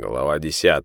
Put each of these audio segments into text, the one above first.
Глава 10.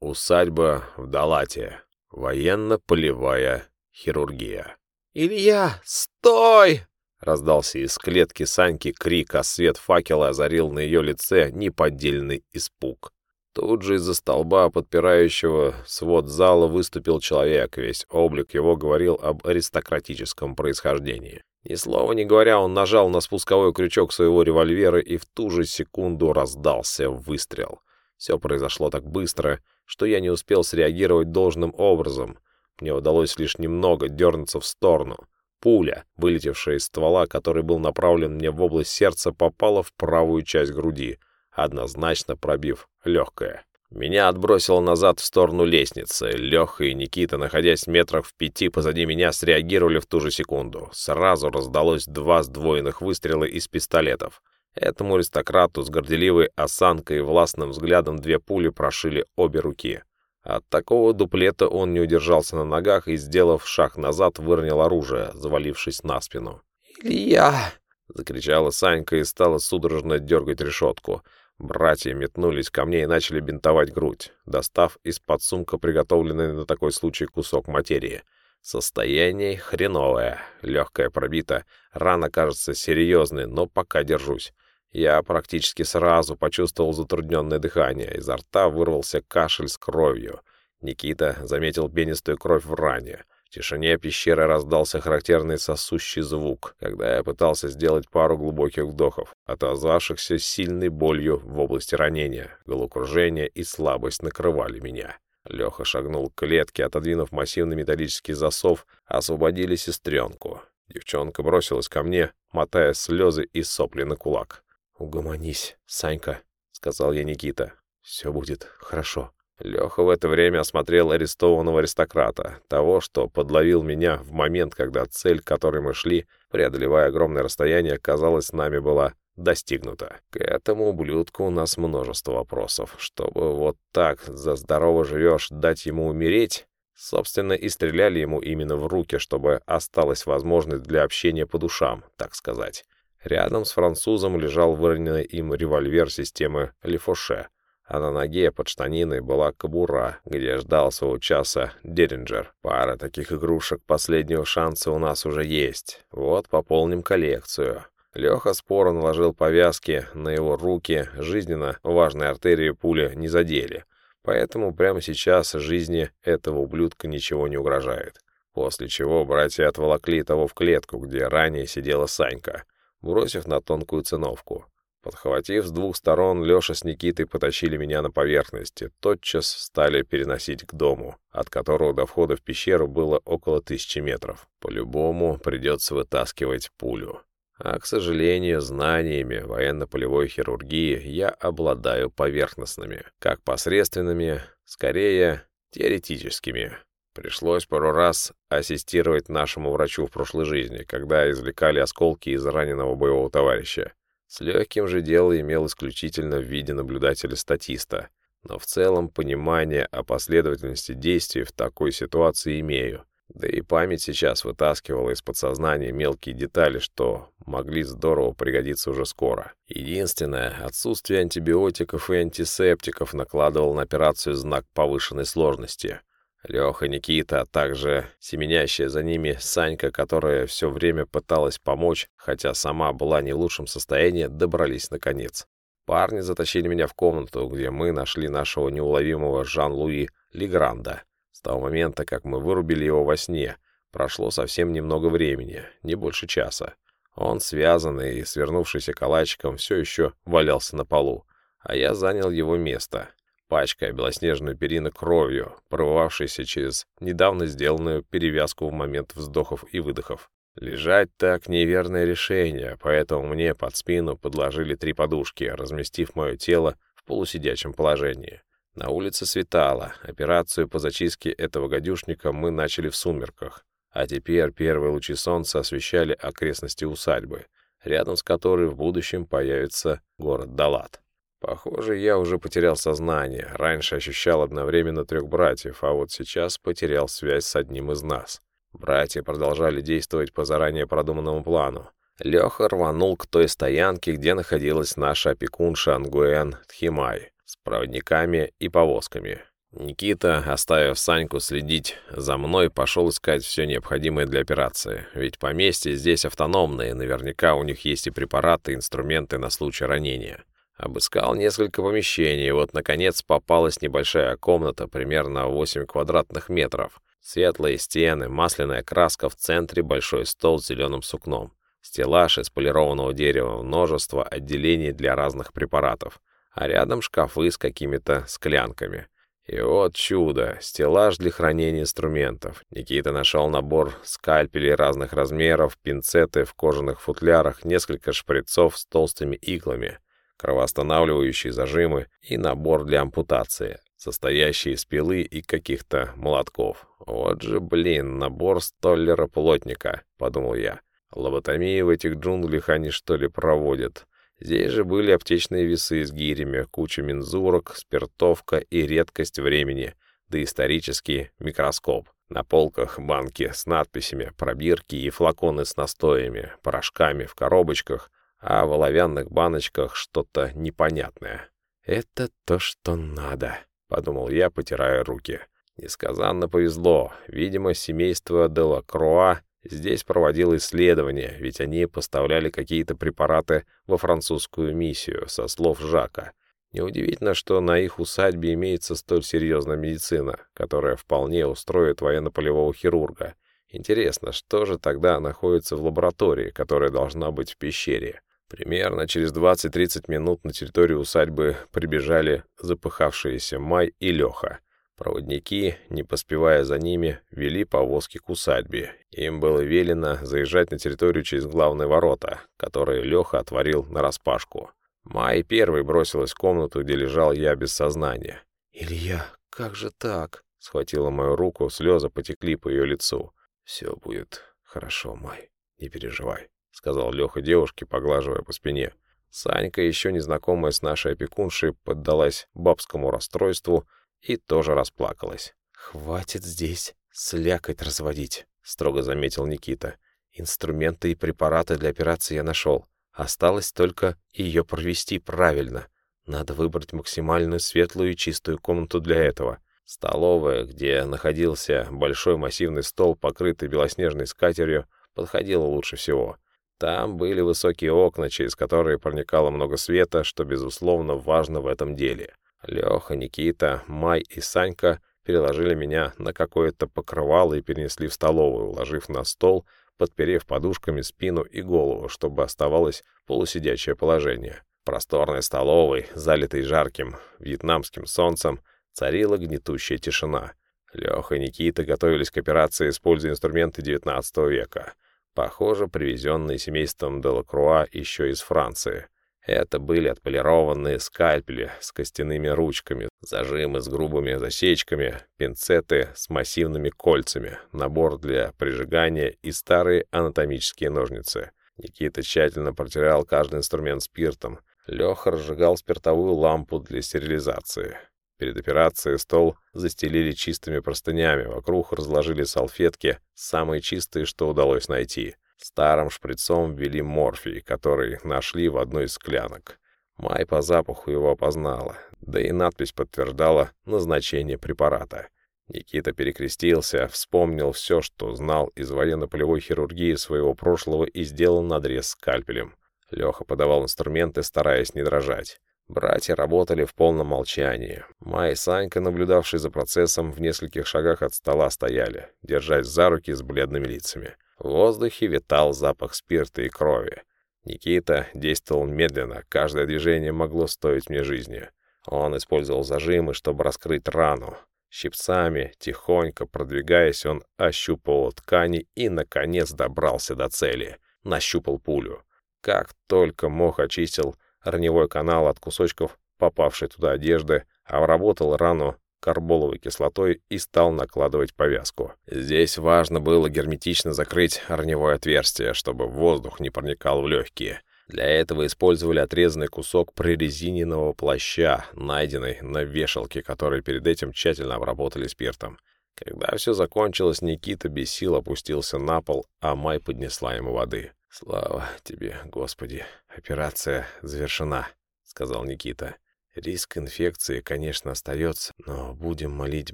Усадьба в Далате. Военно-полевая хирургия. «Илья, стой!» Раздался из клетки Саньки крик, а свет факела озарил на ее лице неподдельный испуг. Тут же из-за столба, подпирающего свод зала, выступил человек. Весь облик его говорил об аристократическом происхождении. Ни слова не говоря, он нажал на спусковой крючок своего револьвера, и в ту же секунду раздался выстрел. Все произошло так быстро, что я не успел среагировать должным образом. Мне удалось лишь немного дернуться в сторону. Пуля, вылетевшая из ствола, который был направлен мне в область сердца, попала в правую часть груди — однозначно пробив легкое. Меня отбросило назад в сторону лестницы. Леха и Никита, находясь метрах в пяти позади меня, среагировали в ту же секунду. Сразу раздалось два сдвоенных выстрела из пистолетов. Этому аристократу с горделивой осанкой и властным взглядом две пули прошили обе руки. От такого дуплета он не удержался на ногах и, сделав шаг назад, выронил оружие, завалившись на спину. «Илья!» — закричала Санька и стала судорожно дергать решетку. Братья метнулись ко мне и начали бинтовать грудь, достав из-под сумка приготовленный на такой случай кусок материи. Состояние хреновое, легкое пробито, рана кажется серьезной, но пока держусь. Я практически сразу почувствовал затрудненное дыхание, изо рта вырвался кашель с кровью. Никита заметил пенистую кровь в ране тишине пещеры раздался характерный сосущий звук, когда я пытался сделать пару глубоких вдохов, отозвавшихся сильной болью в области ранения. Головокружение и слабость накрывали меня. Леха шагнул к клетке, отодвинув массивный металлический засов, освободили сестренку. Девчонка бросилась ко мне, мотая слезы и сопли на кулак. «Угомонись, Санька», — сказал я Никита. «Все будет хорошо». Леха в это время осмотрел арестованного аристократа, того, что подловил меня в момент, когда цель, к которой мы шли, преодолевая огромное расстояние, казалось, нами была достигнута. К этому ублюдку у нас множество вопросов. Чтобы вот так за здорово живешь дать ему умереть, собственно, и стреляли ему именно в руки, чтобы осталась возможность для общения по душам, так сказать. Рядом с французом лежал выроненный им револьвер системы Лефоше, а на ноге под штаниной была кобура, где ждал своего часа Деринджер. Пара таких игрушек последнего шанса у нас уже есть. Вот пополним коллекцию. Леха споро наложил повязки на его руки, жизненно важные артерии пули не задели. Поэтому прямо сейчас жизни этого ублюдка ничего не угрожает. После чего братья отволокли того в клетку, где ранее сидела Санька, бросив на тонкую циновку. Подхватив с двух сторон, Леша с Никитой потащили меня на поверхность и тотчас стали переносить к дому, от которого до входа в пещеру было около тысячи метров. По-любому придется вытаскивать пулю. А, к сожалению, знаниями военно-полевой хирургии я обладаю поверхностными, как посредственными, скорее теоретическими. Пришлось пару раз ассистировать нашему врачу в прошлой жизни, когда извлекали осколки из раненого боевого товарища. С легким же дело имел исключительно в виде наблюдателя-статиста, но в целом понимание о последовательности действий в такой ситуации имею. Да и память сейчас вытаскивала из подсознания мелкие детали, что могли здорово пригодиться уже скоро. Единственное, отсутствие антибиотиков и антисептиков накладывало на операцию знак повышенной сложности — Леха, Никита, а также семенящая за ними Санька, которая все время пыталась помочь, хотя сама была не в лучшем состоянии, добрались наконец. Парни затащили меня в комнату, где мы нашли нашего неуловимого Жан-Луи Легранда. С того момента, как мы вырубили его во сне, прошло совсем немного времени, не больше часа. Он, связанный и свернувшийся калачиком, все еще валялся на полу, а я занял его место пачкая белоснежную перину кровью, прорывавшейся через недавно сделанную перевязку в момент вздохов и выдохов. Лежать так неверное решение, поэтому мне под спину подложили три подушки, разместив мое тело в полусидячем положении. На улице светало, операцию по зачистке этого гадюшника мы начали в сумерках, а теперь первые лучи солнца освещали окрестности усадьбы, рядом с которой в будущем появится город Далат. Похоже, я уже потерял сознание. Раньше ощущал одновременно трех братьев, а вот сейчас потерял связь с одним из нас. Братья продолжали действовать по заранее продуманному плану. Леха рванул к той стоянке, где находилась наша опекунша Ангуэн Тхимай. с проводниками и повозками. Никита, оставив Саньку следить за мной, пошел искать все необходимое для операции. Ведь поместья здесь автономные, наверняка у них есть и препараты, и инструменты на случай ранения. Обыскал несколько помещений, вот, наконец, попалась небольшая комната, примерно 8 квадратных метров. Светлые стены, масляная краска в центре, большой стол с зеленым сукном. Стеллаж из полированного дерева, множество отделений для разных препаратов. А рядом шкафы с какими-то склянками. И вот чудо, стеллаж для хранения инструментов. Никита нашел набор скальпелей разных размеров, пинцеты в кожаных футлярах, несколько шприцов с толстыми иглами, кровоостанавливающие зажимы и набор для ампутации, состоящий из пилы и каких-то молотков. Вот же, блин, набор столлера-плотника, подумал я. Лоботомии в этих джунглях они что ли проводят? Здесь же были аптечные весы с гирями, куча мензурок, спиртовка и редкость времени, да исторический микроскоп. На полках банки с надписями, пробирки и флаконы с настоями, порошками в коробочках, а в оловянных баночках что-то непонятное. «Это то, что надо», — подумал я, потирая руки. Несказанно повезло. Видимо, семейство Делакроа Здесь проводил исследования, ведь они поставляли какие-то препараты во французскую миссию, со слов Жака. Неудивительно, что на их усадьбе имеется столь серьезная медицина, которая вполне устроит военно-полевого хирурга. Интересно, что же тогда находится в лаборатории, которая должна быть в пещере? Примерно через 20-30 минут на территорию усадьбы прибежали запыхавшиеся Май и Леха. Проводники, не поспевая за ними, вели повозки к усадьбе. Им было велено заезжать на территорию через главные ворота, которые Леха отворил нараспашку. Май первый бросилась в комнату, где лежал я без сознания. «Илья, как же так?» Схватила мою руку, слезы потекли по ее лицу. «Все будет хорошо, Май, не переживай», — сказал Леха девушке, поглаживая по спине. Санька, еще незнакомая с нашей опекуншей, поддалась бабскому расстройству — и тоже расплакалась. «Хватит здесь слякоть разводить», — строго заметил Никита. «Инструменты и препараты для операции я нашел. Осталось только ее провести правильно. Надо выбрать максимально светлую и чистую комнату для этого. Столовая, где находился большой массивный стол, покрытый белоснежной скатерью, подходила лучше всего. Там были высокие окна, через которые проникало много света, что, безусловно, важно в этом деле. Леха, Никита, Май и Санька переложили меня на какое-то покрывало и перенесли в столовую, уложив на стол, подперев подушками спину и голову, чтобы оставалось полусидячее положение. В просторной столовой, залитой жарким вьетнамским солнцем, царила гнетущая тишина. Леха и Никита готовились к операции, используя инструменты XIX века. Похоже, привезенные семейством Делакруа еще из Франции. Это были отполированные скальпели с костяными ручками, зажимы с грубыми засечками, пинцеты с массивными кольцами, набор для прижигания и старые анатомические ножницы. Никита тщательно протирал каждый инструмент спиртом. Леха разжигал спиртовую лампу для стерилизации. Перед операцией стол застелили чистыми простынями, вокруг разложили салфетки, самые чистые, что удалось найти. Старым шприцом ввели морфий, который нашли в одной из склянок. Май по запаху его опознала, да и надпись подтверждала назначение препарата. Никита перекрестился, вспомнил все, что знал из военно-полевой хирургии своего прошлого и сделал надрез скальпелем. Леха подавал инструменты, стараясь не дрожать. Братья работали в полном молчании. Май и Санька, наблюдавшие за процессом, в нескольких шагах от стола стояли, держась за руки с бледными лицами. В воздухе витал запах спирта и крови. Никита действовал медленно, каждое движение могло стоить мне жизни. Он использовал зажимы, чтобы раскрыть рану. Щипцами, тихонько продвигаясь, он ощупывал ткани и, наконец, добрался до цели. Нащупал пулю. Как только мог очистил раневой канал от кусочков попавшей туда одежды, обработал рану карболовой кислотой и стал накладывать повязку. Здесь важно было герметично закрыть раневое отверстие, чтобы воздух не проникал в легкие. Для этого использовали отрезанный кусок прорезиненного плаща, найденный на вешалке, который перед этим тщательно обработали спиртом. Когда все закончилось, Никита без сил опустился на пол, а Май поднесла ему воды. «Слава тебе, Господи! Операция завершена», — сказал Никита. Риск инфекции, конечно, остается, но будем молить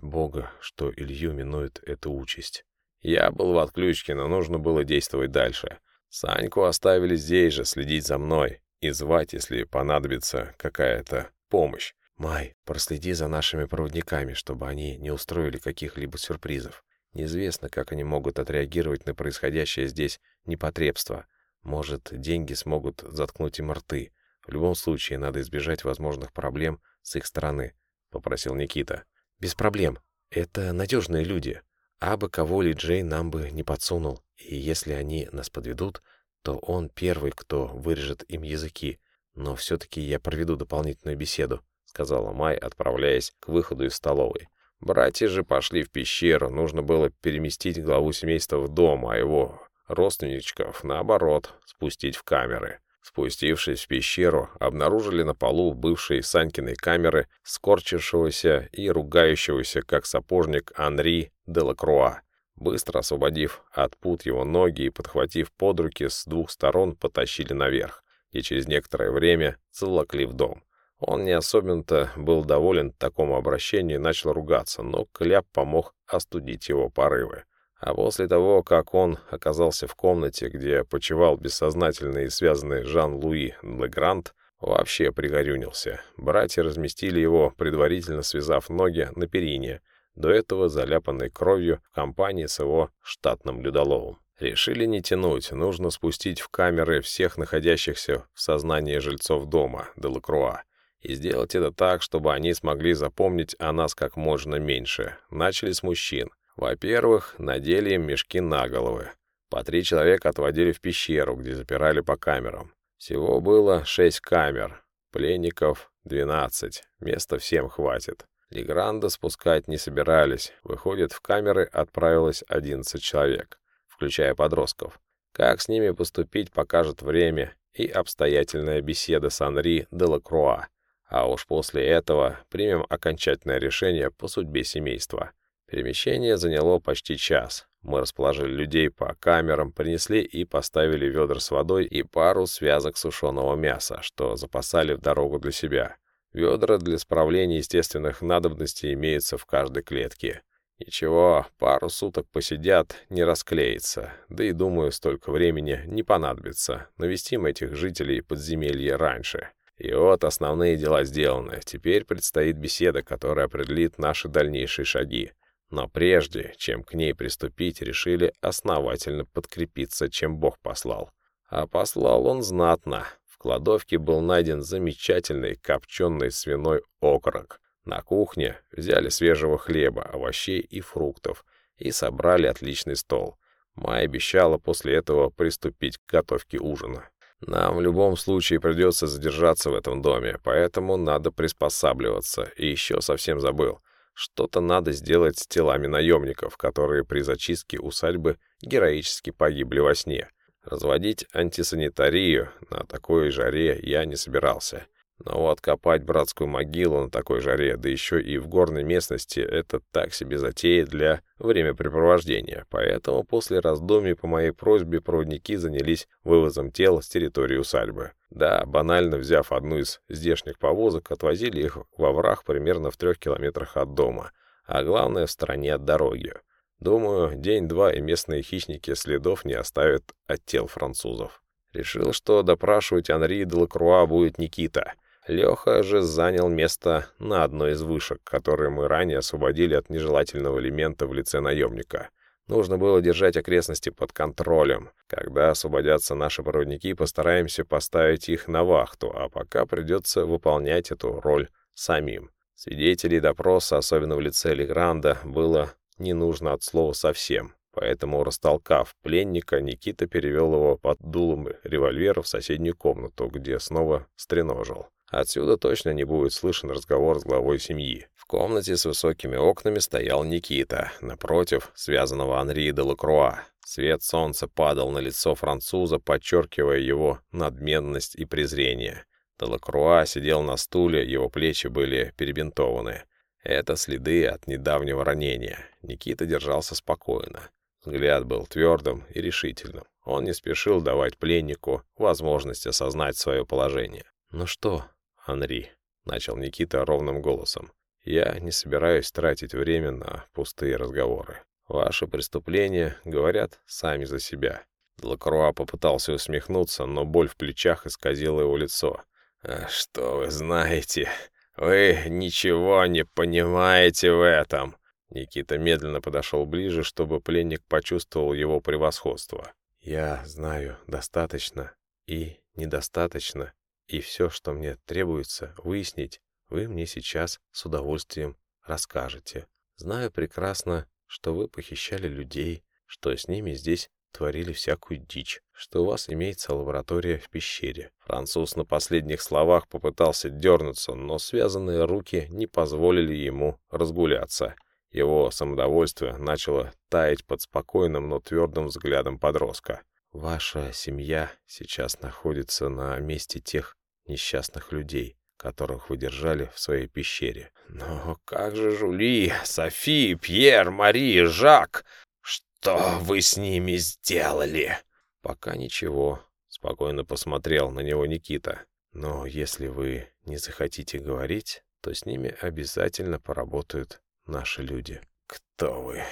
Бога, что Илью минует эту участь. Я был в отключке, но нужно было действовать дальше. Саньку оставили здесь же, следить за мной и звать, если понадобится какая-то помощь. Май, проследи за нашими проводниками, чтобы они не устроили каких-либо сюрпризов. Неизвестно, как они могут отреагировать на происходящее здесь непотребство. Может, деньги смогут заткнуть им рты. В любом случае, надо избежать возможных проблем с их стороны, — попросил Никита. Без проблем. Это надежные люди. А бы кого ли Джей нам бы не подсунул. И если они нас подведут, то он первый, кто вырежет им языки. Но все-таки я проведу дополнительную беседу сказала Май, отправляясь к выходу из столовой. Братья же пошли в пещеру, нужно было переместить главу семейства в дом, а его родственничков, наоборот, спустить в камеры. Спустившись в пещеру, обнаружили на полу бывшей Санькиной камеры скорчившегося и ругающегося, как сапожник, Анри Делакруа. Быстро освободив от пут его ноги и подхватив под руки с двух сторон, потащили наверх, и через некоторое время целокли в дом. Он не особенно-то был доволен такому обращению и начал ругаться, но Кляп помог остудить его порывы. А после того, как он оказался в комнате, где почивал бессознательный и связанный Жан-Луи Легрант, вообще пригорюнился. Братья разместили его, предварительно связав ноги на перине, до этого заляпанной кровью в компании с его штатным людоловом. Решили не тянуть, нужно спустить в камеры всех находящихся в сознании жильцов дома, Делакруа и сделать это так, чтобы они смогли запомнить о нас как можно меньше. Начали с мужчин. Во-первых, надели им мешки на головы. По три человека отводили в пещеру, где запирали по камерам. Всего было шесть камер. Пленников — двенадцать. Места всем хватит. Легранда спускать не собирались. Выходит, в камеры отправилось одиннадцать человек, включая подростков. Как с ними поступить, покажет время и обстоятельная беседа с Анри Делакруа, а уж после этого примем окончательное решение по судьбе семейства. Перемещение заняло почти час. Мы расположили людей по камерам, принесли и поставили ведра с водой и пару связок сушеного мяса, что запасали в дорогу для себя. Ведра для справления естественных надобностей имеются в каждой клетке. Ничего, пару суток посидят, не расклеится. Да и, думаю, столько времени не понадобится. Навестим этих жителей подземелья раньше. И вот основные дела сделаны. Теперь предстоит беседа, которая определит наши дальнейшие шаги. Но прежде, чем к ней приступить, решили основательно подкрепиться, чем Бог послал. А послал он знатно. В кладовке был найден замечательный копченый свиной окорок. На кухне взяли свежего хлеба, овощей и фруктов и собрали отличный стол. Майя обещала после этого приступить к готовке ужина. Нам в любом случае придется задержаться в этом доме, поэтому надо приспосабливаться. И еще совсем забыл. Что-то надо сделать с телами наемников, которые при зачистке усадьбы героически погибли во сне. Разводить антисанитарию на такой жаре я не собирался. Но вот копать братскую могилу на такой жаре, да еще и в горной местности, это так себе затея для времяпрепровождения. Поэтому после раздумий по моей просьбе проводники занялись вывозом тел с территории усадьбы. Да, банально взяв одну из здешних повозок, отвозили их во враг примерно в трех километрах от дома, а главное в стороне от дороги. Думаю, день-два и местные хищники следов не оставят от тел французов. Решил, что допрашивать Анри Делакруа будет Никита — Леха же занял место на одной из вышек, которые мы ранее освободили от нежелательного элемента в лице наемника. Нужно было держать окрестности под контролем. Когда освободятся наши проводники, постараемся поставить их на вахту, а пока придется выполнять эту роль самим. Свидетелей допроса, особенно в лице Легранда, было не нужно от слова совсем. Поэтому, растолкав пленника, Никита перевел его под дулом револьвера в соседнюю комнату, где снова стреножил. Отсюда точно не будет слышен разговор с главой семьи. В комнате с высокими окнами стоял Никита, напротив связанного Анри де Лакруа. Свет солнца падал на лицо француза, подчеркивая его надменность и презрение. Делакруа сидел на стуле, его плечи были перебинтованы. Это следы от недавнего ранения. Никита держался спокойно. Взгляд был твердым и решительным. Он не спешил давать пленнику возможность осознать свое положение. «Ну что, Анри?» — начал Никита ровным голосом. «Я не собираюсь тратить время на пустые разговоры. Ваши преступления говорят сами за себя». Лакруа попытался усмехнуться, но боль в плечах исказила его лицо. «А «Что вы знаете? Вы ничего не понимаете в этом!» Никита медленно подошел ближе, чтобы пленник почувствовал его превосходство. «Я знаю достаточно и недостаточно, и все, что мне требуется выяснить, вы мне сейчас с удовольствием расскажете. Знаю прекрасно, что вы похищали людей, что с ними здесь творили всякую дичь, что у вас имеется лаборатория в пещере. Француз на последних словах попытался дернуться, но связанные руки не позволили ему разгуляться. Его самодовольство начало таять под спокойным, но твердым взглядом подростка. «Ваша семья сейчас находится на месте тех несчастных людей, которых вы держали в своей пещере». «Но как же Жули, Софи, Пьер, Мари, Жак? Что вы с ними сделали?» «Пока ничего», — спокойно посмотрел на него Никита. «Но если вы не захотите говорить, то с ними обязательно поработают наши люди. Кто вы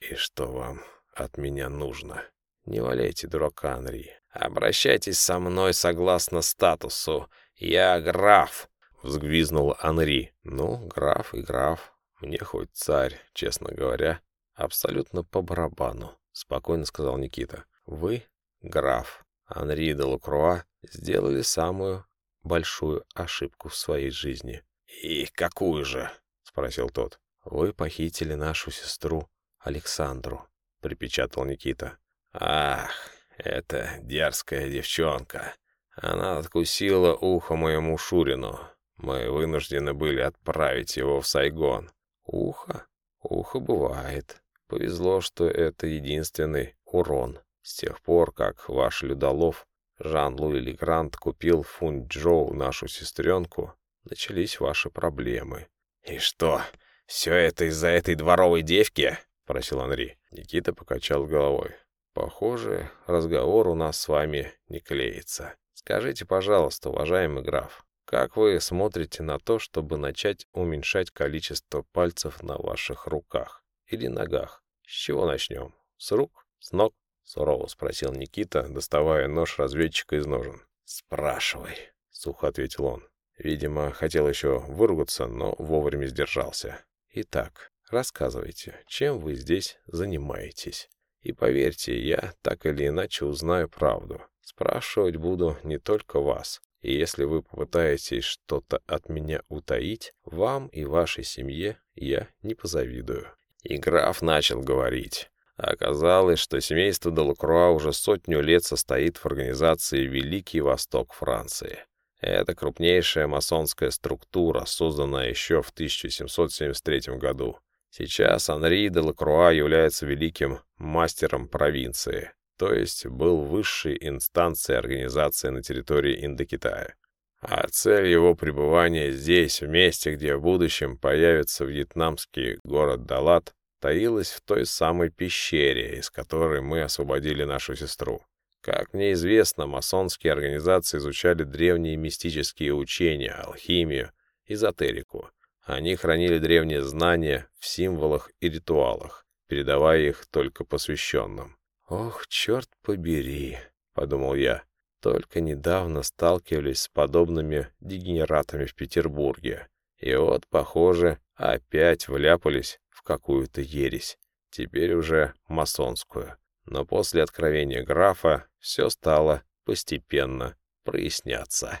и что вам от меня нужно? Не валяйте дурака, Анри. Обращайтесь со мной согласно статусу. Я граф, взгвизнул Анри. Ну, граф и граф. Мне хоть царь, честно говоря, абсолютно по барабану, спокойно сказал Никита. Вы, граф Анри де Лукруа, сделали самую большую ошибку в своей жизни. «И какую же?» — спросил тот. «Вы похитили нашу сестру Александру», — припечатал Никита. «Ах, это дерзкая девчонка. Она откусила ухо моему Шурину. Мы вынуждены были отправить его в Сайгон». «Ухо? Ухо бывает. Повезло, что это единственный урон. С тех пор, как ваш Людолов Жан-Луи Легрант купил Фунджоу нашу сестренку, начались ваши проблемы». «И что, «Все это из-за этой дворовой девки?» — спросил Анри. Никита покачал головой. «Похоже, разговор у нас с вами не клеится. Скажите, пожалуйста, уважаемый граф, как вы смотрите на то, чтобы начать уменьшать количество пальцев на ваших руках или ногах? С чего начнем? С рук? С ног?» — сурово спросил Никита, доставая нож разведчика из ножен. «Спрашивай», — сухо ответил он. Видимо, хотел еще выругаться, но вовремя сдержался. Итак, рассказывайте, чем вы здесь занимаетесь. И поверьте, я так или иначе узнаю правду. Спрашивать буду не только вас. И если вы попытаетесь что-то от меня утаить, вам и вашей семье я не позавидую. И граф начал говорить. Оказалось, что семейство Делакруа уже сотню лет состоит в организации «Великий Восток Франции». Это крупнейшая масонская структура, созданная еще в 1773 году. Сейчас Анри де Лакруа является великим мастером провинции, то есть был высшей инстанцией организации на территории Индокитая. А цель его пребывания здесь, в месте, где в будущем появится вьетнамский город Далат, таилась в той самой пещере, из которой мы освободили нашу сестру. Как мне известно, масонские организации изучали древние мистические учения, алхимию, эзотерику. Они хранили древние знания в символах и ритуалах, передавая их только посвященным. «Ох, черт побери», — подумал я, — «только недавно сталкивались с подобными дегенератами в Петербурге. И вот, похоже, опять вляпались в какую-то ересь, теперь уже масонскую». Но после откровения графа все стало постепенно проясняться.